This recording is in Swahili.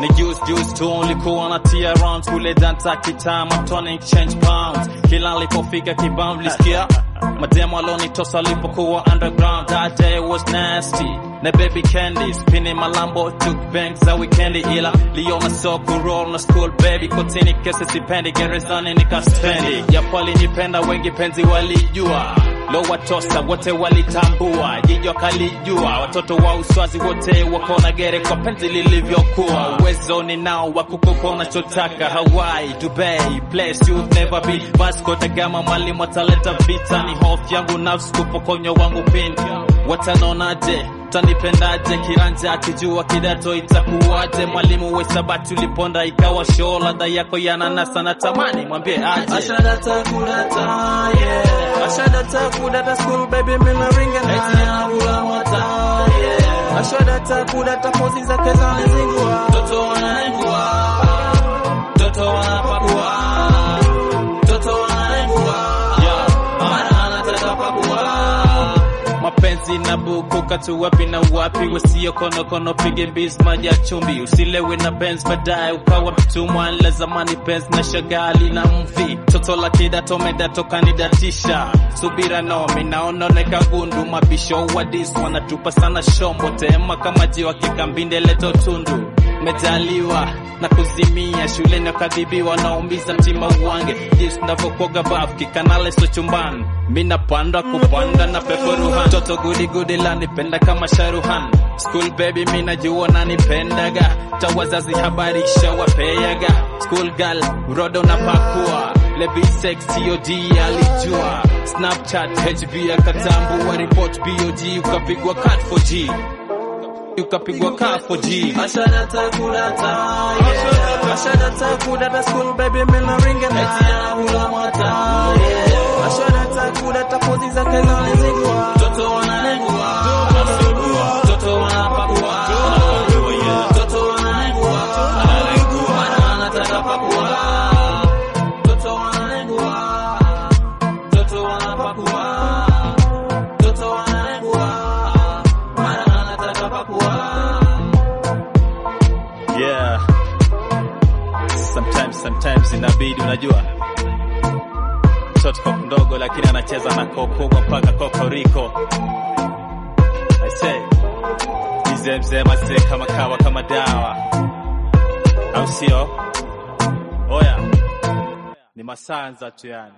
ni juice juice tu ulikuwa na tia rounds kule danta kitama turning change pounds. Kila alipofika kibam lisikia mademo alonitosa alipokuwa underground. That day was nasty. Na baby candy spinning malambo took banks za weekendi ila liona so kuroll na school baby. Kotini kesi sipendi gerezani nikaspendi japo alinipenda wengi penzi walijua lo watosa wote walitambua jijo kalijua watoto wa uswazi wote wakona gere kwa penzi lilivyokuwa. Uwezo ninao wa kukopa unachotaka. Hawaii dubai place you've never been vasco da gama mwalimu ataleta vita. Ni hofu yangu nafsi kupokonywa wangu pin. Watanaonaje tanipendaje kiranja akijua kidato itakuwaje? Mwalimu wesabati uliponda ikawa show. Ladha yako yananasa na tamani mwambie aje that I could at a school, baby, Miller ring and I rule out yeah. I showed that I could at a posing that is on his ingua. Toto wanna ingua. Toto wanna papua. Mapenzi na buku katu wapi na wapi wasio kono pige mbizi maji ya chumbi. Usilewe na benz baadaye ukawa mtumwa la zamani benz na shagali na mvi. Toto la kidato medato kanidatisha subira nomi naononeka gundu mabisho wadis wanatupa sana shombo tema kama jiwa kikambinde leto tundu mejaliwa na kuzimia shuleni wakadhibiwa naumiza mtima uwange jinsi navyokoga bafu kikanale so chumbani. Minapanda kupanda na pepo ruhan, toto gudigudi lanipenda kama sharuhan school baby minajua nanipendaga tawazazi habarisha shawapeaga, school girl rodo na pakua. Levi sex tod alijua. Snapchat hb akatambua report bog ukapigwa cut 4g ukapigwa cat 4g Ashadata sometimes sometimes inabidi unajua. Koko ndogo lakini anacheza na kokubwa mpaka kokoriko I say mzee mzee mase kama kawa kama dawa. Au sio? Oya. Ni masanza tu yani